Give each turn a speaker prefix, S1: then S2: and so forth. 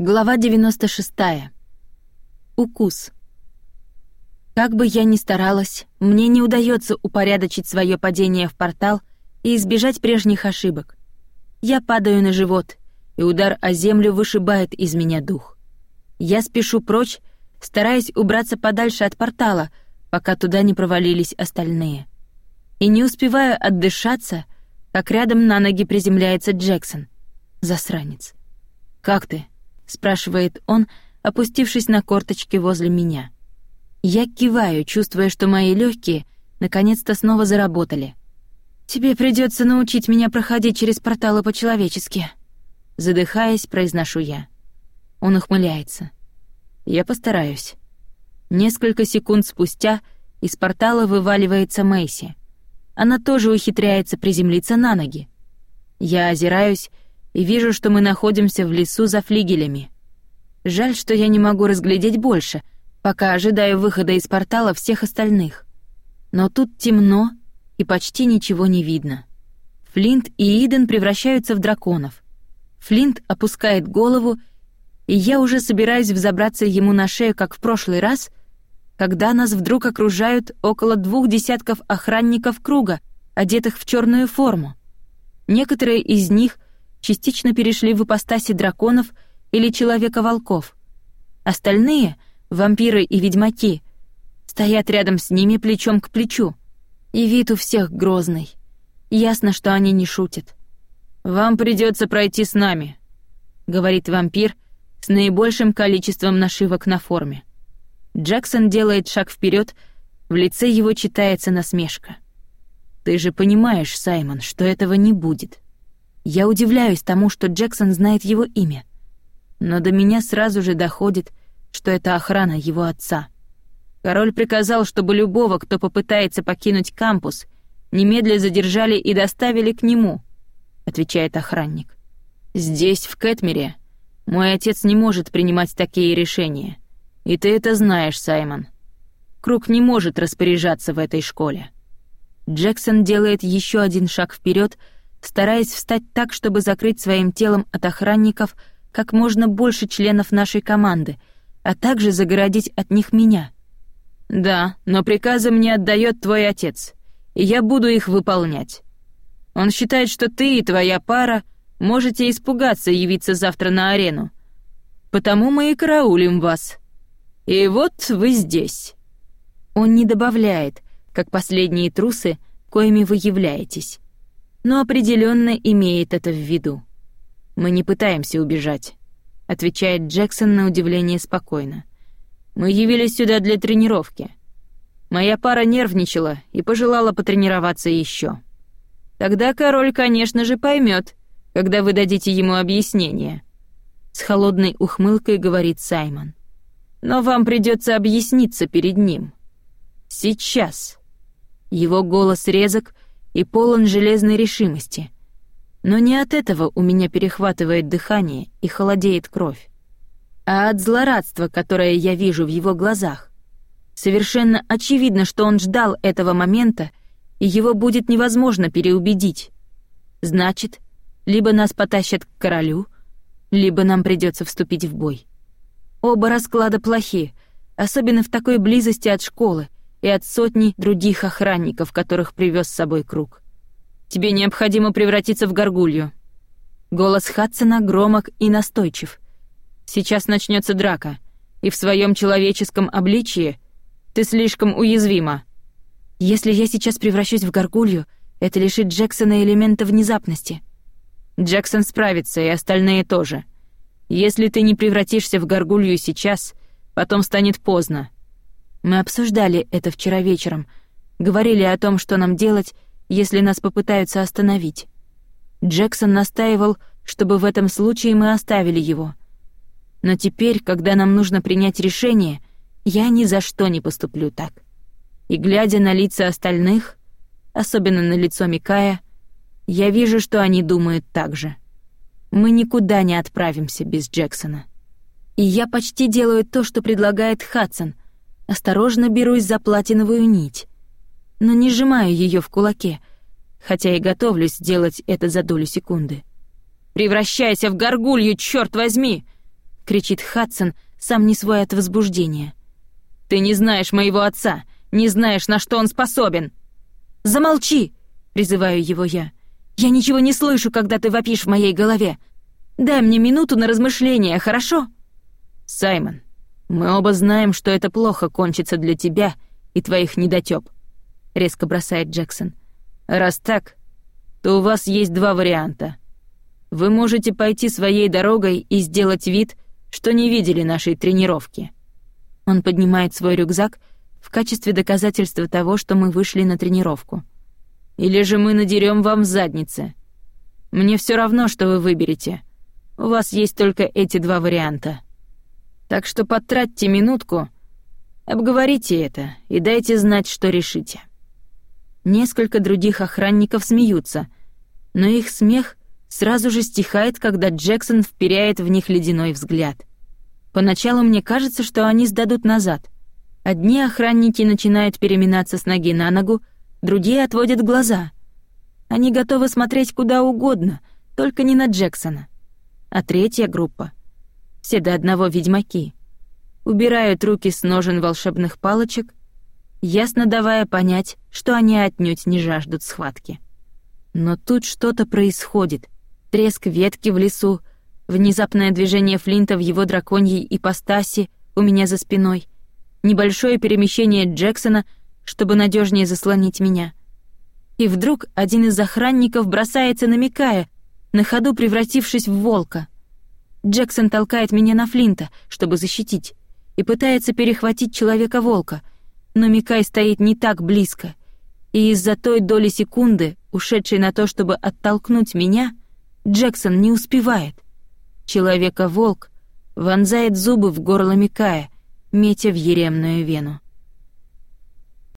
S1: Глава 96. Укус. Как бы я ни старалась, мне не удается упорядочить свое падение в портал и избежать прежних ошибок. Я падаю на живот, и удар о землю вышибает из меня дух. Я спешу прочь, стараясь убраться подальше от портала, пока туда не провалились остальные. И не успеваю отдышаться, как рядом на ноги приземляется Джексон. Засранец. «Как ты?» Спрашивает он, опустившись на корточки возле меня. Я киваю, чувствуя, что мои легкие наконец-то снова заработали. Тебе придется научить меня проходить через порталы по-человечески, задыхаясь, произношу я. Он ухмыляется. Я постараюсь. Несколько секунд спустя из портала вываливается Мэйси. Она тоже ухитряется приземлиться на ноги. Я озираюсь и вижу, что мы находимся в лесу за флигелями. Жаль, что я не могу разглядеть больше, пока ожидаю выхода из портала всех остальных. Но тут темно, и почти ничего не видно. Флинт и Иден превращаются в драконов. Флинт опускает голову, и я уже собираюсь взобраться ему на шею, как в прошлый раз, когда нас вдруг окружают около двух десятков охранников круга, одетых в черную форму. Некоторые из них — частично перешли в ипостаси драконов или человека-волков. Остальные, вампиры и ведьмаки, стоят рядом с ними плечом к плечу. И вид у всех грозный. Ясно, что они не шутят. «Вам придется пройти с нами», — говорит вампир с наибольшим количеством нашивок на форме. Джексон делает шаг вперед, в лице его читается насмешка. «Ты же понимаешь, Саймон, что этого не будет». Я удивляюсь тому, что Джексон знает его имя. Но до меня сразу же доходит, что это охрана его отца. Король приказал, чтобы любого, кто попытается покинуть кампус, немедля задержали и доставили к нему, отвечает охранник. Здесь, в Кэтмере, мой отец не может принимать такие решения. И ты это знаешь, Саймон. Круг не может распоряжаться в этой школе. Джексон делает еще один шаг вперед, стараясь встать так, чтобы закрыть своим телом от охранников как можно больше членов нашей команды, а также загородить от них меня. «Да, но приказы мне отдает твой отец, и я буду их выполнять. Он считает, что ты и твоя пара можете испугаться явиться завтра на арену. Потому мы и караулим вас. И вот вы здесь». Он не добавляет, как последние трусы, коими вы являетесь но определенно имеет это в виду. Мы не пытаемся убежать, отвечает Джексон на удивление спокойно. Мы явились сюда для тренировки. Моя пара нервничала и пожелала потренироваться еще. Тогда король, конечно же, поймет, когда вы дадите ему объяснение. С холодной ухмылкой говорит Саймон. Но вам придется объясниться перед ним. Сейчас. Его голос резок и полон железной решимости. Но не от этого у меня перехватывает дыхание и холодеет кровь, а от злорадства, которое я вижу в его глазах. Совершенно очевидно, что он ждал этого момента, и его будет невозможно переубедить. Значит, либо нас потащат к королю, либо нам придется вступить в бой. Оба расклада плохи, особенно в такой близости от школы, и от сотни других охранников, которых привез с собой круг. Тебе необходимо превратиться в горгулью. Голос Хадсона громок и настойчив. Сейчас начнется драка, и в своем человеческом обличии ты слишком уязвима. Если я сейчас превращусь в горгулью, это лишит Джексона элемента внезапности. Джексон справится, и остальные тоже. Если ты не превратишься в горгулью сейчас, потом станет поздно. Мы обсуждали это вчера вечером, говорили о том, что нам делать, если нас попытаются остановить. Джексон настаивал, чтобы в этом случае мы оставили его. Но теперь, когда нам нужно принять решение, я ни за что не поступлю так. И глядя на лица остальных, особенно на лицо Микая, я вижу, что они думают так же. Мы никуда не отправимся без Джексона. И я почти делаю то, что предлагает Хадсон — Осторожно берусь за платиновую нить, но не сжимаю ее в кулаке, хотя и готовлюсь сделать это за долю секунды. «Превращайся в горгулью, черт возьми!» — кричит Хадсон, сам не свой от возбуждения. «Ты не знаешь моего отца, не знаешь, на что он способен!» «Замолчи!» — призываю его я. «Я ничего не слышу, когда ты вопишь в моей голове. Дай мне минуту на размышление, хорошо?»
S2: «Саймон, мы оба знаем, что это плохо кончится для тебя и твоих недотёп», — резко бросает Джексон. «Раз так, то у вас есть два варианта. Вы можете пойти своей дорогой и сделать вид, что не видели нашей тренировки».
S1: Он поднимает свой рюкзак в качестве доказательства того, что мы вышли на тренировку.
S2: «Или же мы надерем вам в заднице. Мне все равно, что вы выберете. У вас есть только эти два варианта. Так что потратьте минутку, обговорите это и дайте знать, что решите».
S1: Несколько других охранников смеются, но их смех сразу же стихает, когда Джексон вперяет в них ледяной взгляд. Поначалу мне кажется, что они сдадут назад. Одни охранники начинают переминаться с ноги на ногу, другие отводят глаза. Они готовы смотреть куда угодно, только не на Джексона. А третья группа — все до одного ведьмаки — убирают руки с ножен волшебных палочек, ясно давая понять, что они отнюдь не жаждут схватки. Но тут что-то происходит — треск ветки в лесу, внезапное движение Флинта в его драконьей ипостаси у меня за спиной, небольшое перемещение Джексона, чтобы надежнее заслонить меня. И вдруг один из охранников бросается, намекая, на ходу превратившись в волка. Джексон толкает меня на Флинта, чтобы защитить, и пытается перехватить человека-волка, но Микай стоит не так близко, и из-за той доли секунды, ушедшей на то, чтобы оттолкнуть меня — Джексон не успевает. Человека-волк вонзает зубы в горло Микая, метя в еремную вену.